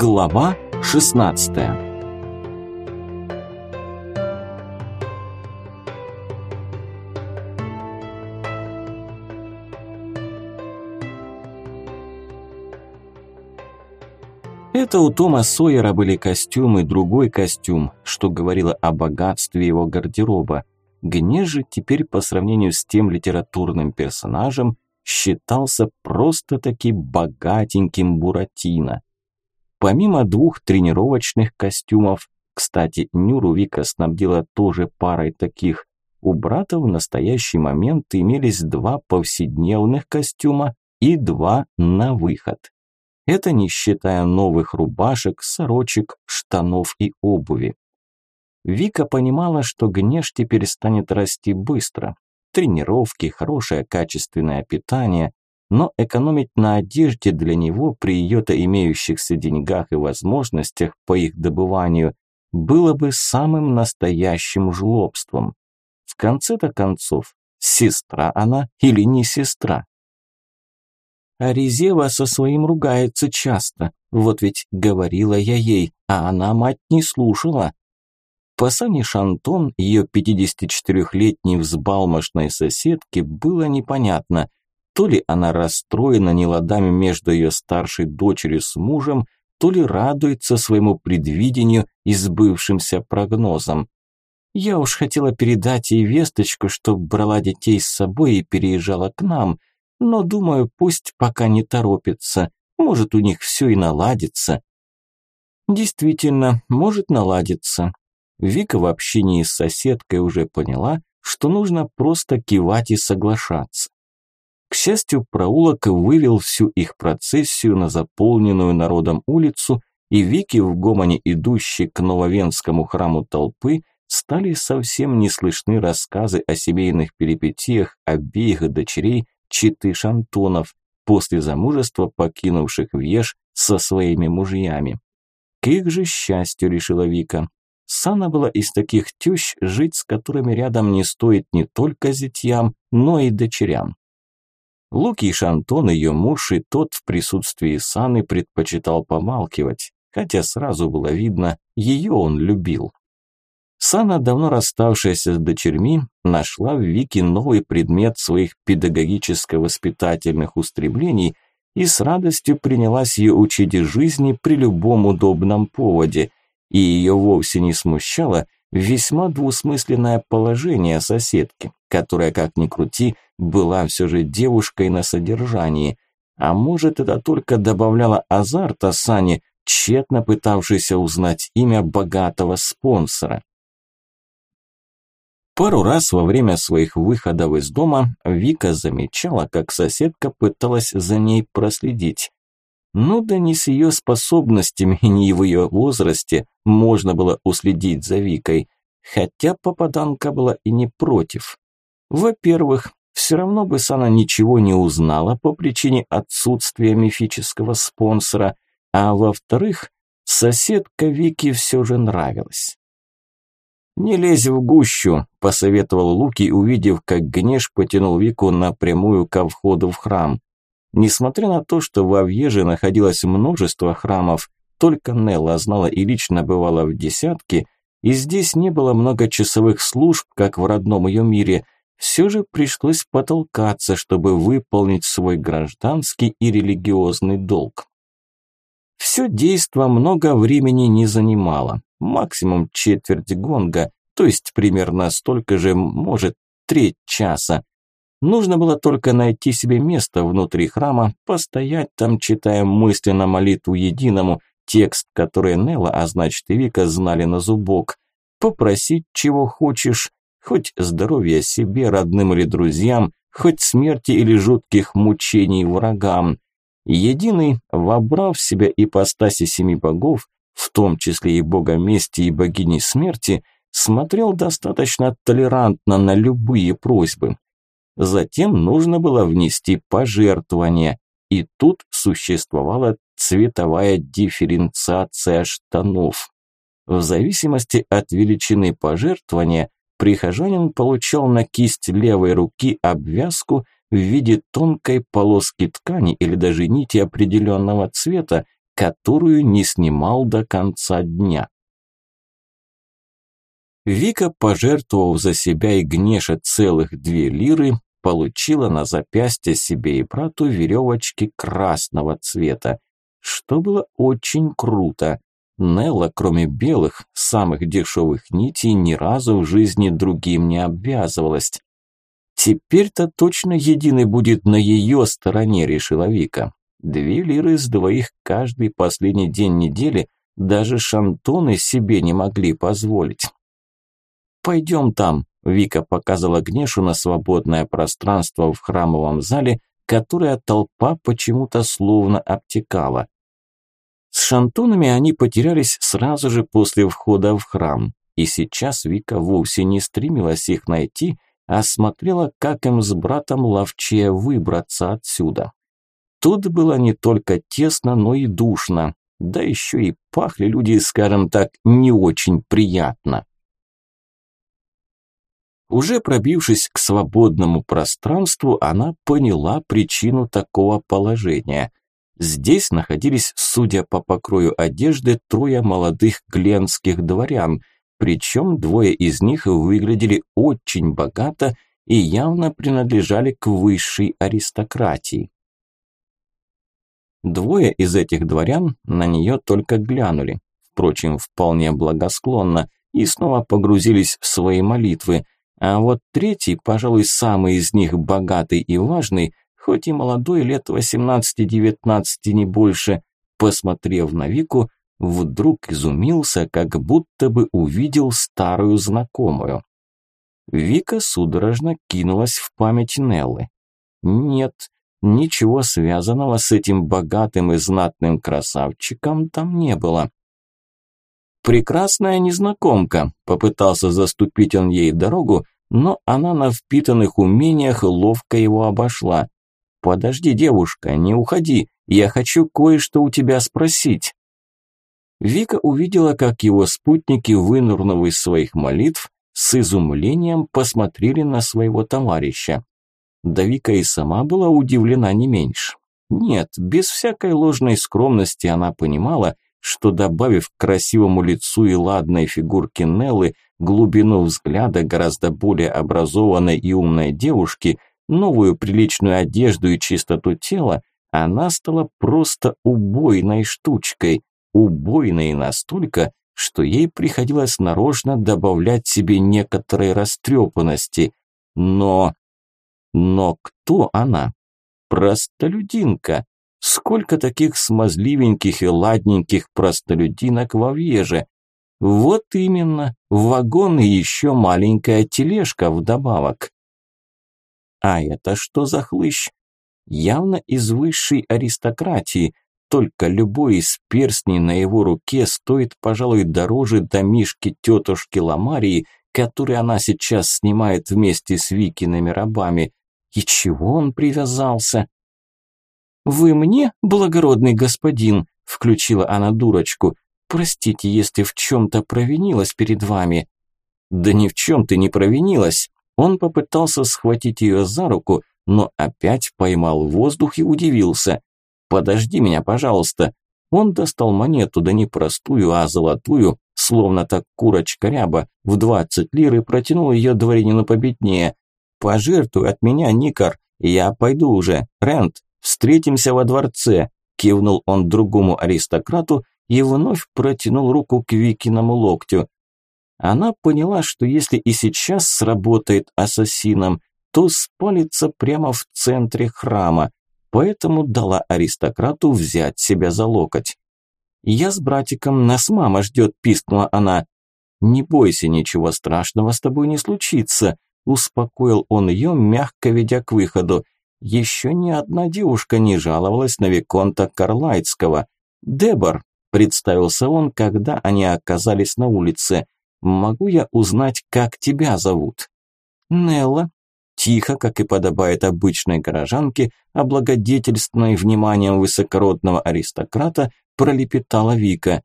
Глава 16 Это у Тома Сойера были костюмы, другой костюм, что говорило о богатстве его гардероба. Гнеж же теперь по сравнению с тем литературным персонажем считался просто-таки богатеньким Буратино. Помимо двух тренировочных костюмов, кстати, Нюру Вика снабдила тоже парой таких, у брата в настоящий момент имелись два повседневных костюма и два на выход. Это не считая новых рубашек, сорочек, штанов и обуви. Вика понимала, что Гнеш теперь станет расти быстро. Тренировки, хорошее качественное питание, но экономить на одежде для него при ее-то имеющихся деньгах и возможностях по их добыванию было бы самым настоящим жлобством. В конце-то концов, сестра она или не сестра? А Резева со своим ругается часто. Вот ведь говорила я ей, а она мать не слушала. По Сане Шантон, ее 54-летней взбалмошной соседке, было непонятно, то ли она расстроена неладами между ее старшей дочерью с мужем, то ли радуется своему предвидению и сбывшимся прогнозам. Я уж хотела передать ей весточку, чтоб брала детей с собой и переезжала к нам, но думаю, пусть пока не торопится, может у них все и наладится. Действительно, может наладиться. Вика в общении с соседкой уже поняла, что нужно просто кивать и соглашаться. К счастью, проулок вывел всю их процессию на заполненную народом улицу, и Вики в гомоне идущей к Нововенскому храму толпы стали совсем не слышны рассказы о семейных перипетиях обеих дочерей Читы Шантонов, после замужества покинувших Веш со своими мужьями. К их же счастью, решила Вика. Сана была из таких тещ, жить с которыми рядом не стоит не только зятьям, но и дочерям. Луки Шантон, ее муж, и тот в присутствии Саны предпочитал помалкивать, хотя сразу было видно, ее он любил. Сана, давно расставшаяся с дочерьми, нашла в Вике новый предмет своих педагогическо-воспитательных устремлений и с радостью принялась ее учить жизни при любом удобном поводе, и ее вовсе не смущало весьма двусмысленное положение соседки, которая, как ни крути, была все же девушкой на содержании. А может, это только добавляло азарта Сане, тщетно пытавшейся узнать имя богатого спонсора. Пару раз во время своих выходов из дома Вика замечала, как соседка пыталась за ней проследить. Ну да не с ее способностями, не в ее возрасте можно было уследить за Викой, хотя попаданка была и не против. Во-первых, все равно бы Сана ничего не узнала по причине отсутствия мифического спонсора, а во-вторых, соседка Вики все же нравилась. «Не лезь в гущу», – посоветовал Луки, увидев, как Гнеш потянул Вику напрямую ко входу в храм. Несмотря на то, что в Авьеже находилось множество храмов, только Нелла знала и лично бывала в десятке, и здесь не было многочасовых служб, как в родном ее мире – все же пришлось потолкаться, чтобы выполнить свой гражданский и религиозный долг. Все действо много времени не занимало, максимум четверть гонга, то есть примерно столько же, может, треть часа. Нужно было только найти себе место внутри храма, постоять там, читая мысленно молитву единому, текст, который Нелла, а значит и Вика, знали на зубок, попросить чего хочешь, хоть здоровья себе, родным или друзьям, хоть смерти или жутких мучений врагам. Единый, вобрав в себя ипостаси семи богов, в том числе и бога мести и богини смерти, смотрел достаточно толерантно на любые просьбы. Затем нужно было внести пожертвование, и тут существовала цветовая дифференциация штанов. В зависимости от величины пожертвования прихожанин получал на кисть левой руки обвязку в виде тонкой полоски ткани или даже нити определенного цвета, которую не снимал до конца дня. Вика, пожертвовав за себя и Гнеша целых две лиры, получила на запястье себе и брату веревочки красного цвета, что было очень круто. Нелла, кроме белых, самых дешевых нитей, ни разу в жизни другим не обвязывалась. Теперь-то точно единый будет на ее стороне, решила Вика. Две лиры с двоих каждый последний день недели даже шантоны себе не могли позволить. «Пойдем там», – Вика показала Гнешу на свободное пространство в храмовом зале, которое толпа почему-то словно обтекала. С шантунами они потерялись сразу же после входа в храм, и сейчас Вика вовсе не стремилась их найти, а смотрела, как им с братом ловчее выбраться отсюда. Тут было не только тесно, но и душно, да еще и пахли люди, скажем так, не очень приятно. Уже пробившись к свободному пространству, она поняла причину такого положения. Здесь находились, судя по покрою одежды, трое молодых гленских дворян, причем двое из них выглядели очень богато и явно принадлежали к высшей аристократии. Двое из этих дворян на нее только глянули, впрочем, вполне благосклонно, и снова погрузились в свои молитвы – а вот третий, пожалуй, самый из них богатый и важный, хоть и молодой, лет 18-19 не больше, посмотрев на Вику, вдруг изумился, как будто бы увидел старую знакомую. Вика судорожно кинулась в память Неллы. Нет, ничего связанного с этим богатым и знатным красавчиком там не было. «Прекрасная незнакомка», – попытался заступить он ей дорогу, но она на впитанных умениях ловко его обошла. «Подожди, девушка, не уходи, я хочу кое-что у тебя спросить». Вика увидела, как его спутники, вынурнув из своих молитв, с изумлением посмотрели на своего товарища. Да Вика и сама была удивлена не меньше. Нет, без всякой ложной скромности она понимала, что добавив к красивому лицу и ладной фигурке Неллы глубину взгляда гораздо более образованной и умной девушки, новую приличную одежду и чистоту тела, она стала просто убойной штучкой, убойной настолько, что ей приходилось нарочно добавлять себе некоторой растрепанности. Но... Но кто она? Простолюдинка, Сколько таких смазливеньких и ладненьких простолюдинок во Вьеже? Вот именно, вагон и еще маленькая тележка вдобавок. А это что за хлыщ? Явно из высшей аристократии, только любой из перстней на его руке стоит, пожалуй, дороже домишки тетушки Ламарии, который она сейчас снимает вместе с Викиными рабами. И чего он привязался? «Вы мне, благородный господин?» – включила она дурочку. «Простите, если в чем-то провинилась перед вами». «Да ни в чем ты не провинилась!» Он попытался схватить ее за руку, но опять поймал воздух и удивился. «Подожди меня, пожалуйста». Он достал монету, да не простую, а золотую, словно так курочка ряба, в двадцать лир и протянул ее дворянину победнее. «Пожертвуй от меня, Никар, я пойду уже. Рент, Встретимся во дворце», – кивнул он другому аристократу и вновь протянул руку к Викиному локтю. Она поняла, что если и сейчас сработает ассасином, то спалится прямо в центре храма, поэтому дала аристократу взять себя за локоть. «Я с братиком, нас мама ждет», – пискнула она. «Не бойся, ничего страшного с тобой не случится», – успокоил он ее, мягко ведя к выходу. Еще ни одна девушка не жаловалась на Виконта Карлайтского. «Дебор», – представился он, когда они оказались на улице. «Могу я узнать, как тебя зовут?» «Нелла», тихо, как и подобает обычной горожанке, облагодетельственной вниманием высокородного аристократа, пролепетала Вика.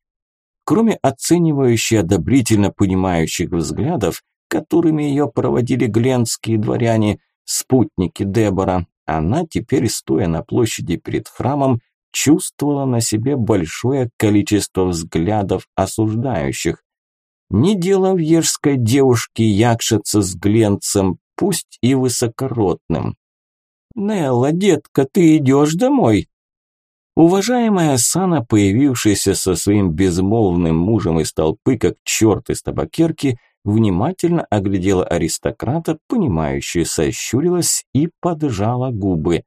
Кроме оценивающей одобрительно понимающих взглядов, которыми ее проводили гленские дворяне, спутники Дебора, она теперь, стоя на площади перед храмом, чувствовала на себе большое количество взглядов осуждающих. Не дело в ежской девушке якшаться с гленцем, пусть и высокородным. «Нелла, детка, ты идешь домой?» Уважаемая Сана, появившаяся со своим безмолвным мужем из толпы, как черт из табакерки, внимательно оглядела аристократа, понимающе сощурилась и поджала губы.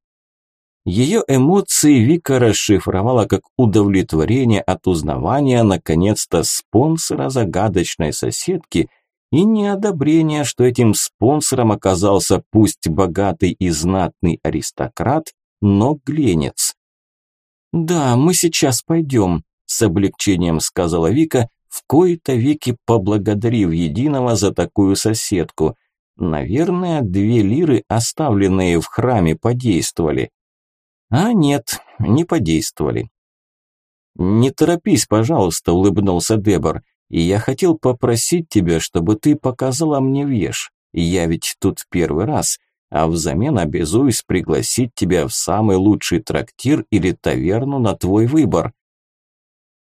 Ее эмоции Вика расшифровала как удовлетворение от узнавания наконец-то спонсора загадочной соседки и неодобрение, что этим спонсором оказался пусть богатый и знатный аристократ, но гленец. «Да, мы сейчас пойдем», – с облегчением сказала Вика, в кои-то веки поблагодарив единого за такую соседку. Наверное, две лиры, оставленные в храме, подействовали. А нет, не подействовали. «Не торопись, пожалуйста», – улыбнулся Дебор. «И я хотел попросить тебя, чтобы ты показала мне веш. Я ведь тут первый раз а взамен обязуюсь пригласить тебя в самый лучший трактир или таверну на твой выбор.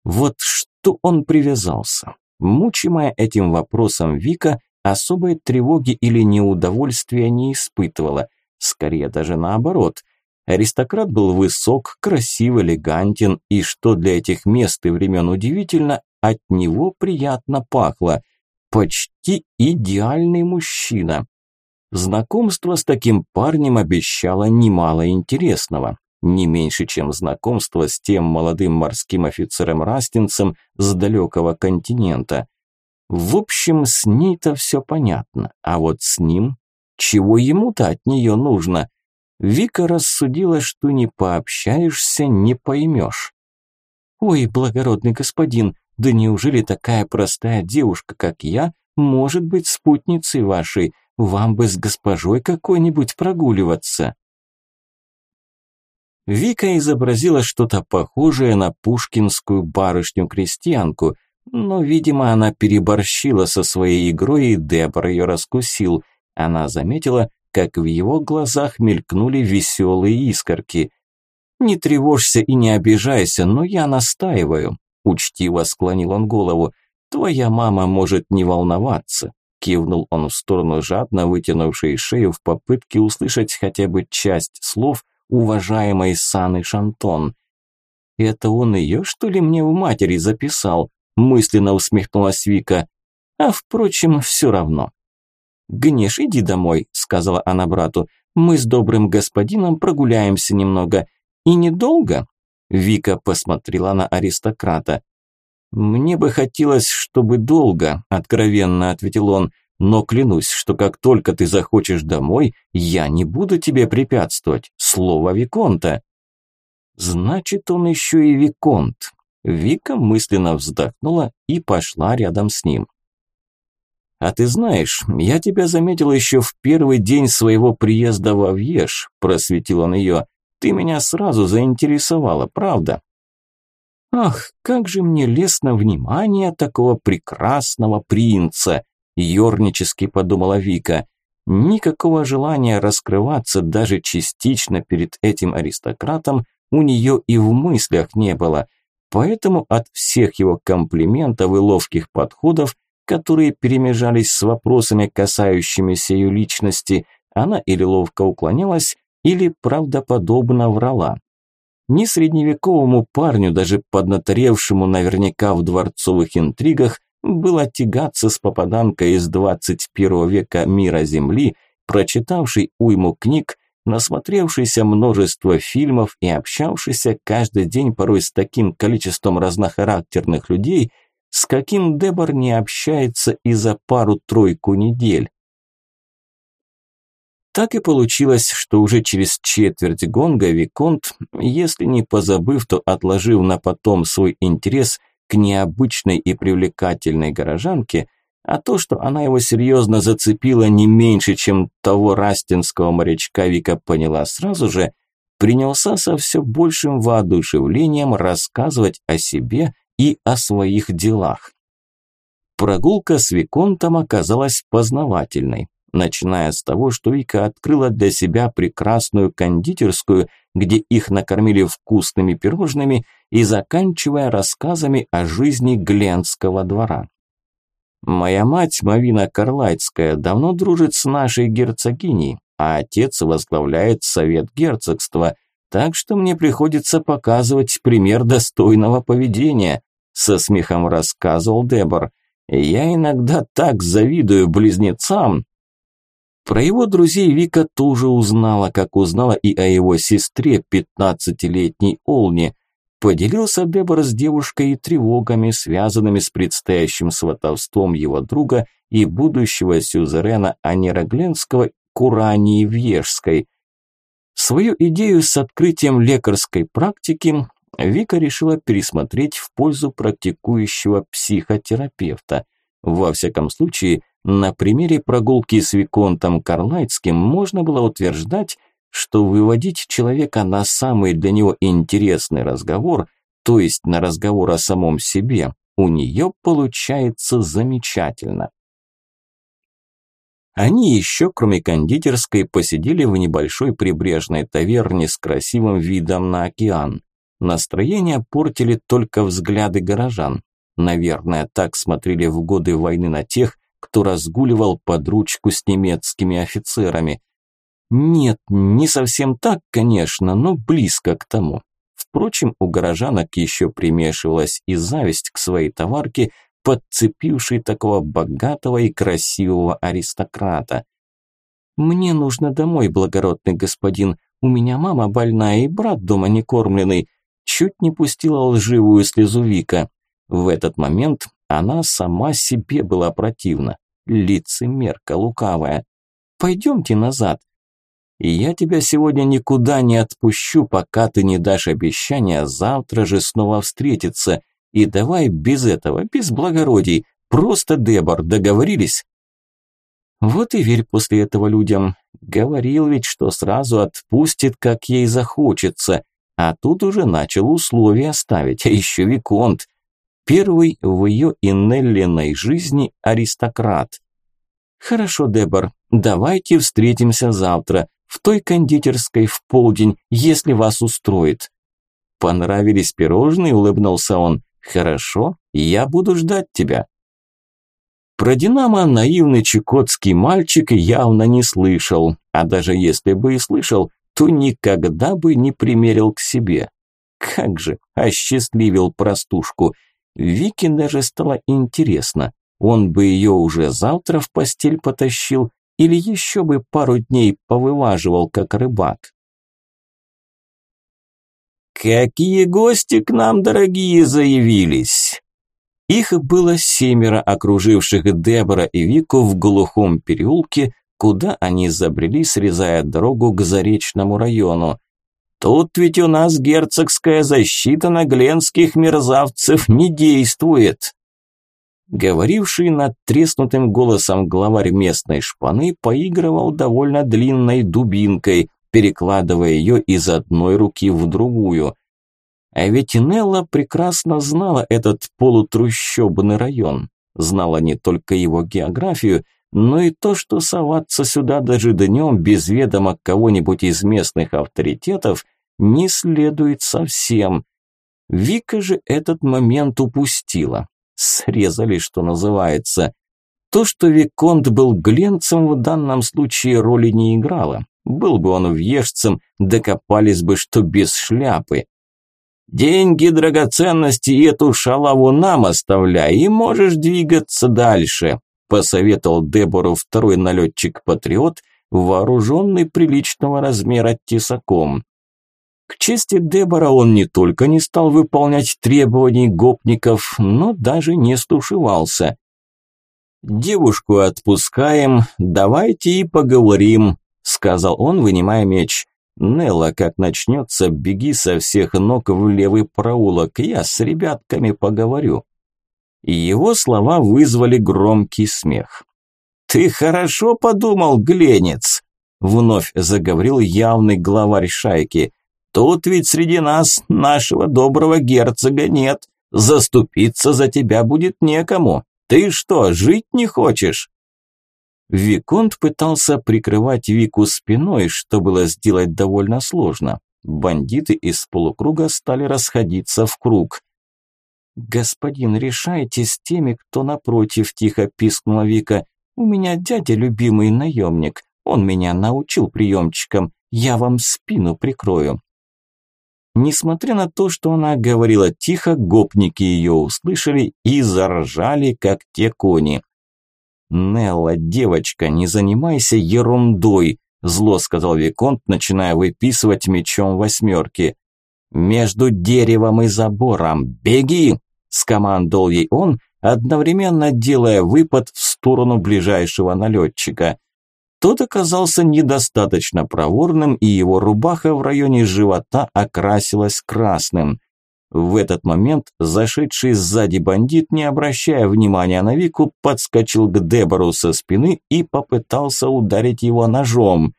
Вот что он привязался. Мучимая этим вопросом Вика особой тревоги или неудовольствия не испытывала, скорее даже наоборот. Аристократ был высок, красив, элегантен, и что для этих мест и времен удивительно, от него приятно пахло. Почти идеальный мужчина. Знакомство с таким парнем обещало немало интересного. Не меньше, чем знакомство с тем молодым морским офицером-растинцем с далекого континента. В общем, с ней-то все понятно, а вот с ним, чего ему-то от нее нужно? Вика рассудила, что не пообщаешься, не поймешь. «Ой, благородный господин, да неужели такая простая девушка, как я, может быть спутницей вашей? Вам бы с госпожой какой-нибудь прогуливаться». Вика изобразила что-то похожее на пушкинскую барышню-крестьянку, но, видимо, она переборщила со своей игрой, и Дебор ее раскусил. Она заметила, как в его глазах мелькнули веселые искорки. «Не тревожься и не обижайся, но я настаиваю», – учтиво склонил он голову. «Твоя мама может не волноваться. Кивнул он в сторону жадно вытянувшей шею в попытке услышать хотя бы часть слов уважаемой Саны Шантон. «Это он ее, что ли, мне в матери записал?» мысленно усмехнулась Вика. «А впрочем, все равно». «Гнеш, иди домой», – сказала она брату. «Мы с добрым господином прогуляемся немного. И недолго?» Вика посмотрела на аристократа. «Мне бы хотелось, чтобы долго», – откровенно ответил он, «но клянусь, что как только ты захочешь домой, я не буду тебе препятствовать. Слово Виконта». «Значит, он еще и Виконт». Вика мысленно вздохнула и пошла рядом с ним. «А ты знаешь, я тебя заметил еще в первый день своего приезда во Вьеш», – просветил он ее. «Ты меня сразу заинтересовала, правда?» Ах, как же мне лестно внимание такого прекрасного принца, ёрнически подумала Вика. Никакого желания раскрываться даже частично перед этим аристократом у нее и в мыслях не было. Поэтому от всех его комплиментов и ловких подходов, которые перемежались с вопросами, касающимися ее личности, она или ловко уклонялась, или правдоподобно врала. Ни средневековому парню, даже поднаторевшему наверняка в дворцовых интригах, было тягаться с попаданкой из 21 века мира Земли, прочитавшей уйму книг, насмотревшийся множество фильмов и общавшийся каждый день порой с таким количеством разнохарактерных людей, с каким Дебор не общается и за пару-тройку недель. Так и получилось, что уже через четверть гонга Виконт, если не позабыв, то отложив на потом свой интерес к необычной и привлекательной горожанке, а то, что она его серьезно зацепила не меньше, чем того растинского морячка, Вика поняла сразу же, принялся со все большим воодушевлением рассказывать о себе и о своих делах. Прогулка с Виконтом оказалась познавательной. начиная с того, что Вика открыла для себя прекрасную кондитерскую, где их накормили вкусными пирожными, и заканчивая рассказами о жизни Гленского двора. Моя мать, Мавина Карлайцкая, давно дружит с нашей герцогиней, а отец возглавляет совет герцогства, так что мне приходится показывать пример достойного поведения, со смехом рассказывал Дебор. Я иногда так завидую близнецам. Про его друзей Вика тоже узнала, как узнала и о его сестре, пятнадцатилетней Олне. Поделился Дебор с девушкой и тревогами, связанными с предстоящим сватовством его друга и будущего сюзерена Анера Гленского Курании Вьежской. Свою идею с открытием лекарской практики Вика решила пересмотреть в пользу практикующего психотерапевта. Во всяком случае, на примере прогулки с Виконтом Карлайтским можно было утверждать, что выводить человека на самый для него интересный разговор, то есть на разговор о самом себе, у нее получается замечательно. Они еще, кроме кондитерской, посидели в небольшой прибрежной таверне с красивым видом на океан. Настроение портили только взгляды горожан. Наверное, так смотрели в годы войны на тех, кто разгуливал под ручку с немецкими офицерами. Нет, не совсем так, конечно, но близко к тому. Впрочем, у горожанок еще примешивалась и зависть к своей товарке, подцепившей такого богатого и красивого аристократа. «Мне нужно домой, благородный господин. У меня мама больная и брат дома не кормленный». Чуть не пустила лживую слезу Вика. В этот момент она сама себе была противна. Лицемерка лукавая. «Пойдемте назад. И я тебя сегодня никуда не отпущу, пока ты не дашь обещания завтра же снова встретиться. И давай без этого, без благородий. Просто, Дебор, договорились?» Вот и верь после этого людям. Говорил ведь, что сразу отпустит, как ей захочется. А тут уже начал условия ставить, а еще Виконт. Первый в ее и Неллиной жизни аристократ. «Хорошо, Дебор, давайте встретимся завтра в той кондитерской в полдень, если вас устроит». «Понравились пирожные?» – улыбнулся он. «Хорошо, я буду ждать тебя». Про Динамо наивный чукотский мальчик явно не слышал, а даже если бы и слышал, то никогда бы не примерил к себе. Как же осчастливил простушку. Вике даже стало интересно, он бы ее уже завтра в постель потащил или еще бы пару дней повываживал, как рыбак. «Какие гости к нам, дорогие, заявились!» Их было семеро, окруживших Дебора и Вику в глухом переулке, куда они забрели, срезая дорогу к Заречному району. «Тут ведь у нас герцогская защита на гленских мерзавцев не действует!» Говоривший над треснутым голосом главарь местной шпаны поигрывал довольно длинной дубинкой, перекладывая ее из одной руки в другую. А ведь Нелла прекрасно знала этот полутрущобный район, знала не только его географию, но и то, что соваться сюда даже днем без ведома кого-нибудь из местных авторитетов не следует совсем. Вика же этот момент упустила срезали, что называется. То, что Виконт был гленцем, в данном случае роли не играло. Был бы он въежцем, докопались бы, что без шляпы. Деньги, драгоценности и эту шалаву нам оставляй, и можешь двигаться дальше, посоветовал Дебору второй налетчик-патриот, вооруженный приличного размера тесаком. К чести Дебора он не только не стал выполнять требований гопников, но даже не стушевался. «Девушку отпускаем, давайте и поговорим», – сказал он, вынимая меч. «Нелла, как начнется, беги со всех ног в левый проулок, я с ребятками поговорю». Его слова вызвали громкий смех. «Ты хорошо подумал, Гленец», – вновь заговорил явный главарь шайки. Тут ведь среди нас нашего доброго герцога нет. Заступиться за тебя будет некому. Ты что, жить не хочешь?» Виконт пытался прикрывать Вику спиной, что было сделать довольно сложно. Бандиты из полукруга стали расходиться в круг. «Господин, решайте с теми, кто напротив», – тихо пискнула Вика. «У меня дядя любимый наемник. Он меня научил приемчикам. Я вам спину прикрою». Несмотря на то, что она говорила тихо, гопники ее услышали и заржали, как те кони. «Нелла, девочка, не занимайся ерундой», – зло сказал Виконт, начиная выписывать мечом восьмерки. «Между деревом и забором! Беги!» – скомандовал ей он, одновременно делая выпад в сторону ближайшего налетчика. Тот оказался недостаточно проворным, и его рубаха в районе живота окрасилась красным. В этот момент зашедший сзади бандит, не обращая внимания на Вику, подскочил к Дебору со спины и попытался ударить его ножом.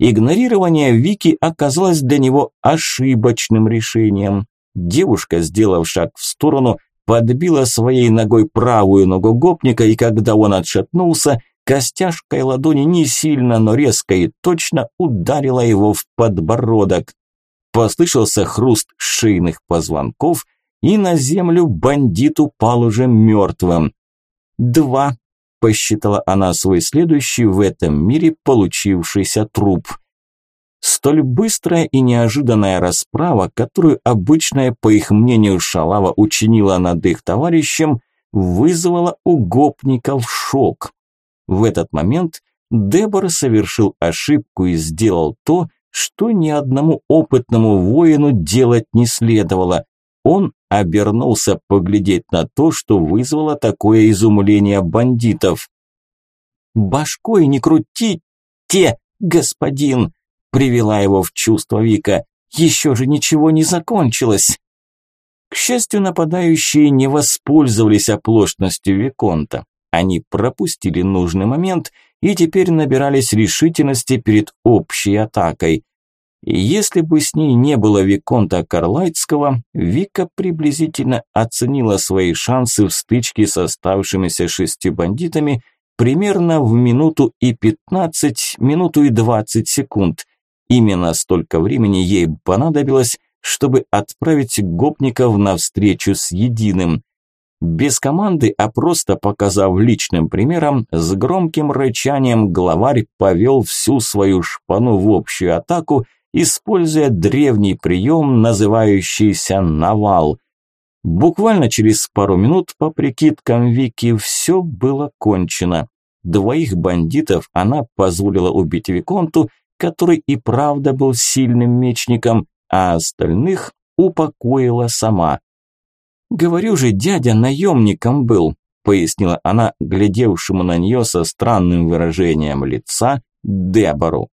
Игнорирование Вики оказалось для него ошибочным решением. Девушка, сделав шаг в сторону, подбила своей ногой правую ногу гопника, и когда он отшатнулся, костяшкой ладони не сильно, но резко и точно ударила его в подбородок. Послышался хруст шейных позвонков, и на землю бандит упал уже мертвым. «Два», – посчитала она свой следующий в этом мире получившийся труп. Столь быстрая и неожиданная расправа, которую обычная, по их мнению, Шалава учинила над их товарищем, вызвала у гопников шок. В этот момент Дебор совершил ошибку и сделал то, что ни одному опытному воину делать не следовало. Он обернулся поглядеть на то, что вызвало такое изумление бандитов. «Башкой не крутите, господин!» – привела его в чувство Вика. «Еще же ничего не закончилось!» К счастью, нападающие не воспользовались оплошностью Виконта. Они пропустили нужный момент и теперь набирались решительности перед общей атакой. Если бы с ней не было Виконта Карлайтского, Вика приблизительно оценила свои шансы в стычке с оставшимися шестью бандитами примерно в минуту и пятнадцать, минуту и двадцать секунд. Именно столько времени ей понадобилось, чтобы отправить гопников навстречу с единым. Без команды, а просто показав личным примером, с громким рычанием главарь повел всю свою шпану в общую атаку, используя древний прием, называющийся «навал». Буквально через пару минут, по прикидкам Вики, все было кончено. Двоих бандитов она позволила убить Виконту, который и правда был сильным мечником, а остальных упокоила сама. «Говорю же, дядя наемником был», – пояснила она, глядевшему на нее со странным выражением лица Дебору.